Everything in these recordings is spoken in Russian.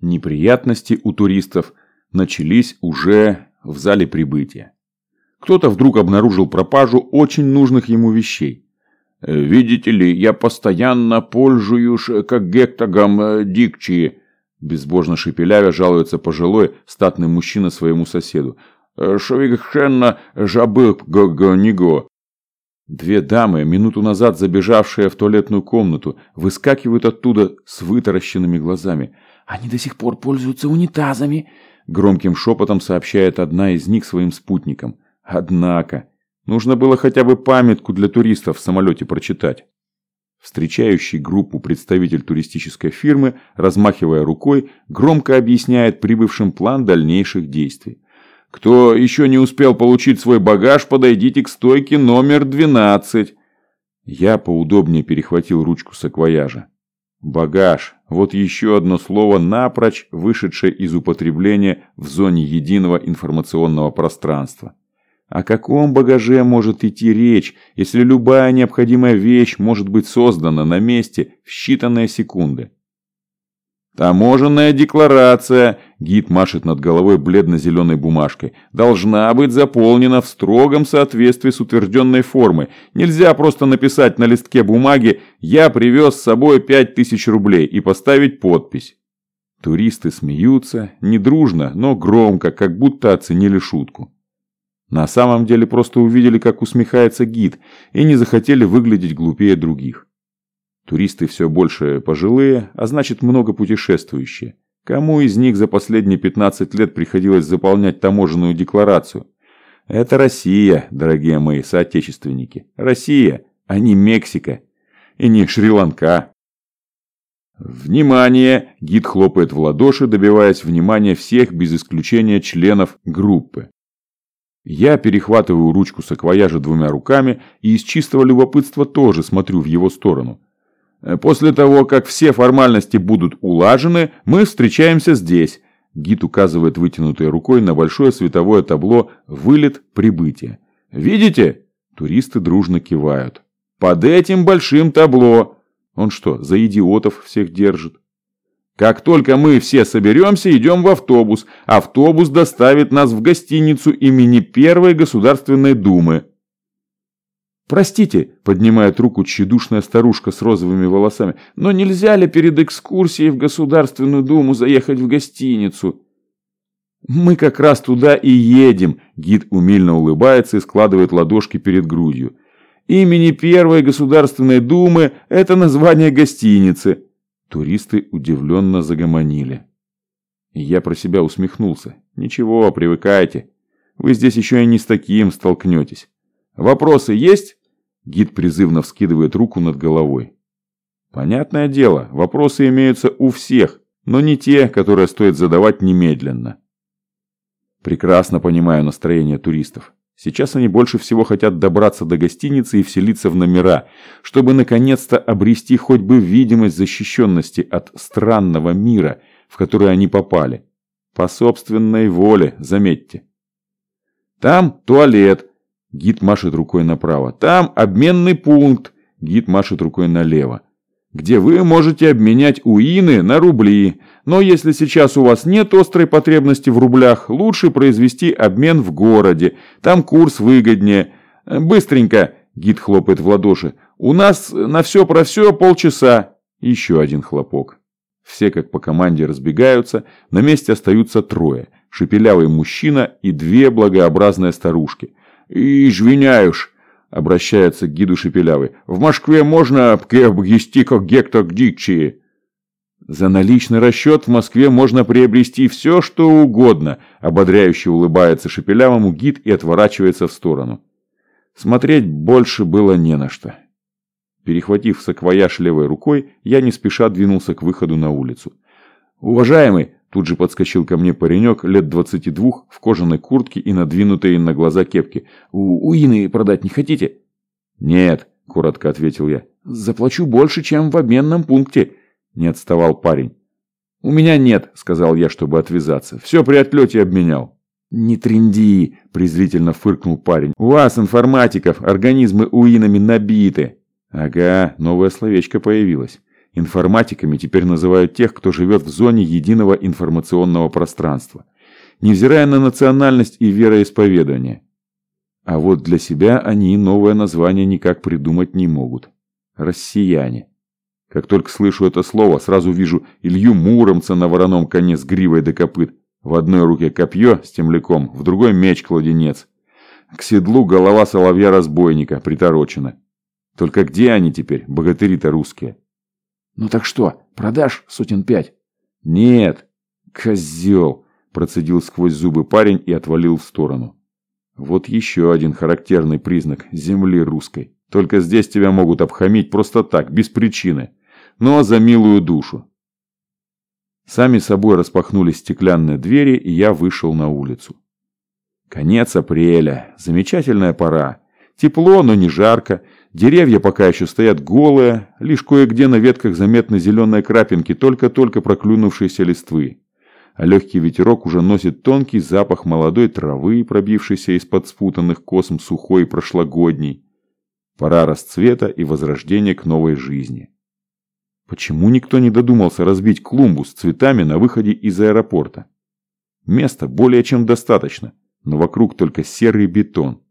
Неприятности у туристов начались уже в зале прибытия. Кто-то вдруг обнаружил пропажу очень нужных ему вещей. «Э, «Видите ли, я постоянно пользуюсь э, как гектогом э, дикчи», безбожно шепелявя жалуется пожилой статный мужчина своему соседу. «Шовигшенно жабыл го-го-ниго». Две дамы, минуту назад забежавшие в туалетную комнату, выскакивают оттуда с вытаращенными глазами. «Они до сих пор пользуются унитазами», – громким шепотом сообщает одна из них своим спутникам. Однако, нужно было хотя бы памятку для туристов в самолете прочитать. Встречающий группу представитель туристической фирмы, размахивая рукой, громко объясняет прибывшим план дальнейших действий. Кто еще не успел получить свой багаж, подойдите к стойке номер 12. Я поудобнее перехватил ручку саквояжа. Багаж. Вот еще одно слово, напрочь вышедшее из употребления в зоне единого информационного пространства. О каком багаже может идти речь, если любая необходимая вещь может быть создана на месте в считанные секунды? «Таможенная декларация», – гид машет над головой бледно-зеленой бумажкой, – «должна быть заполнена в строгом соответствии с утвержденной формой. Нельзя просто написать на листке бумаги «Я привез с собой пять тысяч рублей» и поставить подпись». Туристы смеются, недружно, но громко, как будто оценили шутку. На самом деле просто увидели, как усмехается гид, и не захотели выглядеть глупее других. Туристы все больше пожилые, а значит много путешествующие. Кому из них за последние 15 лет приходилось заполнять таможенную декларацию? Это Россия, дорогие мои соотечественники. Россия, а не Мексика. И не Шри-Ланка. «Внимание!» – гид хлопает в ладоши, добиваясь внимания всех без исключения членов группы. Я перехватываю ручку саквояжа двумя руками и из чистого любопытства тоже смотрю в его сторону. Э, после того, как все формальности будут улажены, мы встречаемся здесь. Гид указывает вытянутой рукой на большое световое табло «Вылет прибытия». Видите? Туристы дружно кивают. Под этим большим табло. Он что, за идиотов всех держит? Как только мы все соберемся, идем в автобус. Автобус доставит нас в гостиницу имени Первой Государственной Думы. «Простите», – поднимает руку тщедушная старушка с розовыми волосами, «но нельзя ли перед экскурсией в Государственную Думу заехать в гостиницу?» «Мы как раз туда и едем», – гид умильно улыбается и складывает ладошки перед грудью. «Имени Первой Государственной Думы – это название гостиницы». Туристы удивленно загомонили. Я про себя усмехнулся. «Ничего, привыкайте. Вы здесь еще и не с таким столкнетесь. Вопросы есть?» Гид призывно вскидывает руку над головой. Понятное дело, вопросы имеются у всех, но не те, которые стоит задавать немедленно. Прекрасно понимаю настроение туристов. Сейчас они больше всего хотят добраться до гостиницы и вселиться в номера, чтобы наконец-то обрести хоть бы видимость защищенности от странного мира, в который они попали. По собственной воле, заметьте. Там туалет. Гид машет рукой направо. Там обменный пункт. Гид машет рукой налево где вы можете обменять уины на рубли. Но если сейчас у вас нет острой потребности в рублях, лучше произвести обмен в городе. Там курс выгоднее. Быстренько, гид хлопает в ладоши. У нас на все про все полчаса. Еще один хлопок. Все как по команде разбегаются, на месте остаются трое. Шепелявый мужчина и две благообразные старушки. «Извиняюсь», Обращается к гиду Шепелявый. В Москве можно приобрести как гектар дичи. За наличный расчет в Москве можно приобрести все, что угодно. Ободряюще улыбается Шепелявому гид и отворачивается в сторону. Смотреть больше было не на что. Перехватив саквояж левой рукой, я не спеша двинулся к выходу на улицу. «Уважаемый!» Тут же подскочил ко мне паренек лет двадцати двух в кожаной куртке и надвинутой на глаза кепке. «У Уины продать не хотите?» «Нет», – коротко ответил я. «Заплачу больше, чем в обменном пункте», – не отставал парень. «У меня нет», – сказал я, чтобы отвязаться. «Все при отлете обменял». «Не тренди», – презрительно фыркнул парень. «У вас, информатиков, организмы уинами набиты». «Ага, новое словечко появилось. Информатиками теперь называют тех, кто живет в зоне единого информационного пространства, невзирая на национальность и вероисповедание. А вот для себя они новое название никак придумать не могут. Россияне. Как только слышу это слово, сразу вижу Илью Муромца на вороном коне с гривой до копыт. В одной руке копье с темляком, в другой меч-кладенец. К седлу голова соловья-разбойника приторочена. Только где они теперь, богатыри-то русские? Ну так что, продашь сотен пять? Нет. Козел, процедил сквозь зубы парень и отвалил в сторону. Вот еще один характерный признак земли русской. Только здесь тебя могут обхамить просто так, без причины. Ну а за милую душу. Сами собой распахнулись стеклянные двери, и я вышел на улицу. Конец апреля. Замечательная пора. Тепло, но не жарко. Деревья пока еще стоят голые, лишь кое-где на ветках заметны зеленые крапинки только-только проклюнувшиеся листвы а легкий ветерок уже носит тонкий запах молодой травы, пробившейся из-под спутанных косм сухой прошлогодней. Пора расцвета и возрождения к новой жизни. Почему никто не додумался разбить клумбу с цветами на выходе из аэропорта? Места более чем достаточно, но вокруг только серый бетон.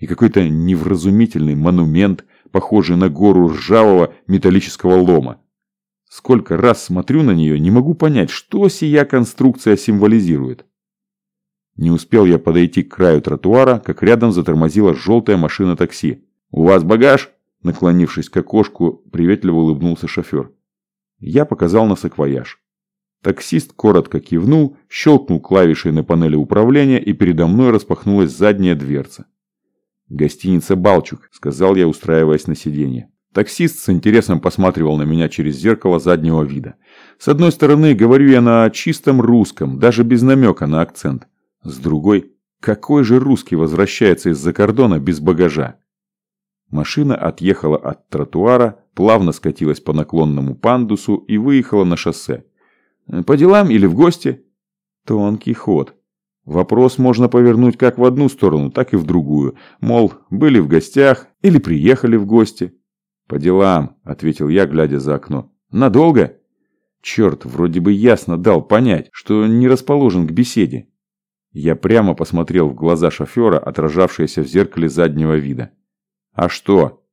И какой-то невразумительный монумент, похожий на гору ржавого металлического лома. Сколько раз смотрю на нее, не могу понять, что сия конструкция символизирует. Не успел я подойти к краю тротуара, как рядом затормозила желтая машина такси. «У вас багаж?» Наклонившись к окошку, приветливо улыбнулся шофер. Я показал на саквояж. Таксист коротко кивнул, щелкнул клавишей на панели управления, и передо мной распахнулась задняя дверца. «Гостиница «Балчук», — сказал я, устраиваясь на сиденье. Таксист с интересом посматривал на меня через зеркало заднего вида. С одной стороны, говорю я на чистом русском, даже без намека на акцент. С другой, какой же русский возвращается из-за кордона без багажа? Машина отъехала от тротуара, плавно скатилась по наклонному пандусу и выехала на шоссе. По делам или в гости? Тонкий ход. Вопрос можно повернуть как в одну сторону, так и в другую. Мол, были в гостях или приехали в гости. «По делам», — ответил я, глядя за окно. «Надолго?» Черт, вроде бы ясно дал понять, что не расположен к беседе. Я прямо посмотрел в глаза шофера, отражавшиеся в зеркале заднего вида. «А что?»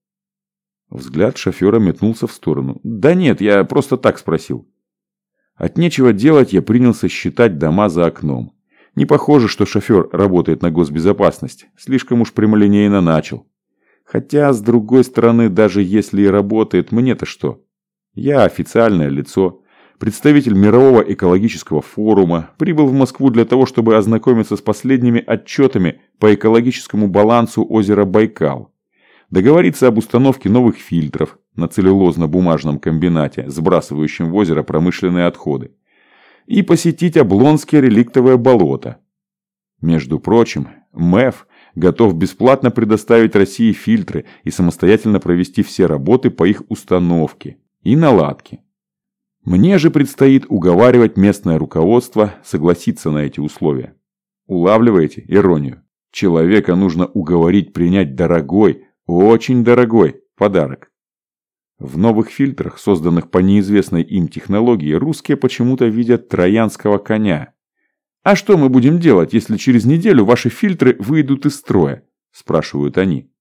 Взгляд шофера метнулся в сторону. «Да нет, я просто так спросил». От нечего делать я принялся считать дома за окном. Не похоже, что шофер работает на госбезопасность. Слишком уж прямолинейно начал. Хотя, с другой стороны, даже если и работает, мне-то что? Я официальное лицо, представитель Мирового экологического форума, прибыл в Москву для того, чтобы ознакомиться с последними отчетами по экологическому балансу озера Байкал, договориться об установке новых фильтров на целлюлозно-бумажном комбинате, сбрасывающем в озеро промышленные отходы, и посетить Облонское реликтовое болото. Между прочим, МЭФ готов бесплатно предоставить России фильтры и самостоятельно провести все работы по их установке и наладке. Мне же предстоит уговаривать местное руководство согласиться на эти условия. Улавливаете иронию? Человека нужно уговорить принять дорогой, очень дорогой подарок. В новых фильтрах, созданных по неизвестной им технологии, русские почему-то видят троянского коня – «А что мы будем делать, если через неделю ваши фильтры выйдут из строя?» – спрашивают они.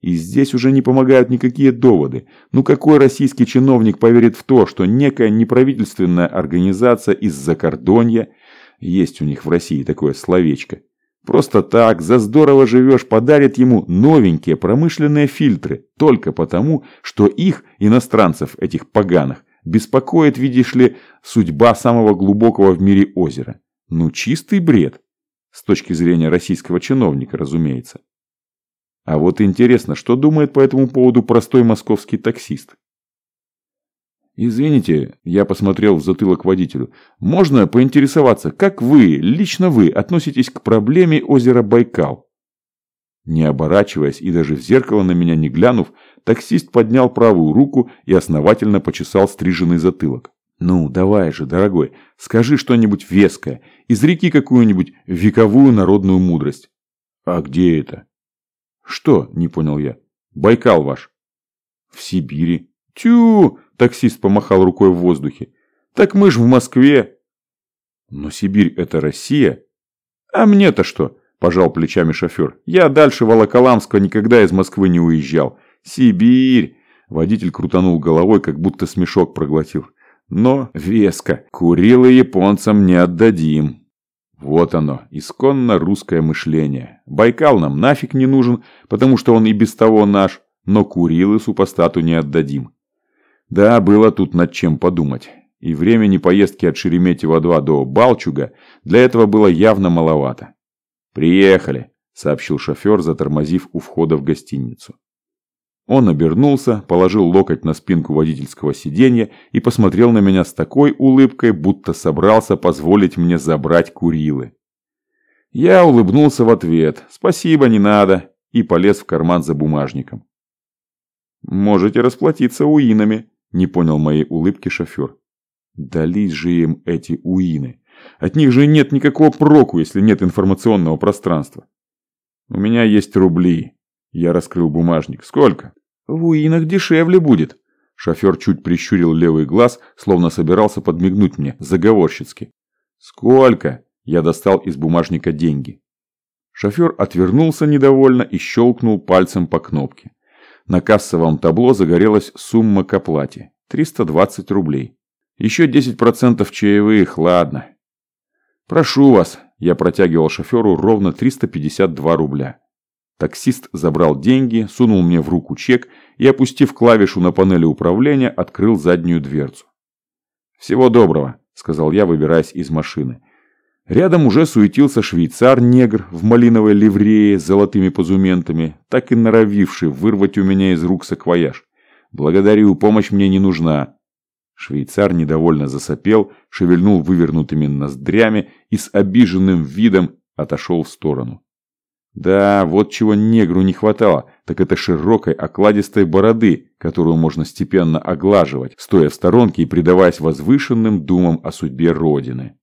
И здесь уже не помогают никакие доводы. Ну какой российский чиновник поверит в то, что некая неправительственная организация из Закордонья, есть у них в России такое словечко, просто так, за здорово живешь, подарит ему новенькие промышленные фильтры, только потому, что их, иностранцев этих поганых, беспокоит, видишь ли, судьба самого глубокого в мире озера. Ну, чистый бред. С точки зрения российского чиновника, разумеется. А вот интересно, что думает по этому поводу простой московский таксист? «Извините», – я посмотрел в затылок водителю, – «можно поинтересоваться, как вы, лично вы, относитесь к проблеме озера Байкал?» Не оборачиваясь и даже в зеркало на меня не глянув, таксист поднял правую руку и основательно почесал стриженный затылок. «Ну, давай же, дорогой, скажи что-нибудь веское, изреки какую-нибудь вековую народную мудрость». «А где это?» «Что?» – не понял я. «Байкал ваш». «В Сибири». «Тю!» – Таксист помахал рукой в воздухе. Так мы ж в Москве. Но Сибирь это Россия. А мне-то что? Пожал плечами шофер. Я дальше Волоколамска никогда из Москвы не уезжал. Сибирь. Водитель крутанул головой, как будто смешок проглотил. Но веско. Курилы японцам не отдадим. Вот оно, исконно русское мышление. Байкал нам нафиг не нужен, потому что он и без того наш, но Курилы супостату не отдадим. Да, было тут над чем подумать. И времени поездки от Шереметьево-2 до Балчуга для этого было явно маловато. «Приехали», – сообщил шофер, затормозив у входа в гостиницу. Он обернулся, положил локоть на спинку водительского сиденья и посмотрел на меня с такой улыбкой, будто собрался позволить мне забрать Курилы. Я улыбнулся в ответ «Спасибо, не надо» и полез в карман за бумажником. «Можете расплатиться уинами», – не понял моей улыбки шофер. Дались же им эти уины. От них же нет никакого проку, если нет информационного пространства. У меня есть рубли. Я раскрыл бумажник. Сколько? В уинах дешевле будет. Шофер чуть прищурил левый глаз, словно собирался подмигнуть мне, заговорщицки. Сколько? Я достал из бумажника деньги. Шофер отвернулся недовольно и щелкнул пальцем по кнопке. На кассовом табло загорелась сумма к оплате. 320 рублей. Еще 10% чаевых, ладно. Прошу вас, я протягивал шоферу ровно 352 рубля. Таксист забрал деньги, сунул мне в руку чек и, опустив клавишу на панели управления, открыл заднюю дверцу. «Всего доброго», – сказал я, выбираясь из машины. Рядом уже суетился швейцар-негр в малиновой ливрее с золотыми позументами, так и норовивший вырвать у меня из рук саквояж. «Благодарю, помощь мне не нужна». Швейцар недовольно засопел, шевельнул вывернутыми ноздрями и с обиженным видом отошел в сторону. Да, вот чего негру не хватало, так это широкой окладистой бороды, которую можно степенно оглаживать, стоя в сторонке и предаваясь возвышенным думам о судьбе Родины.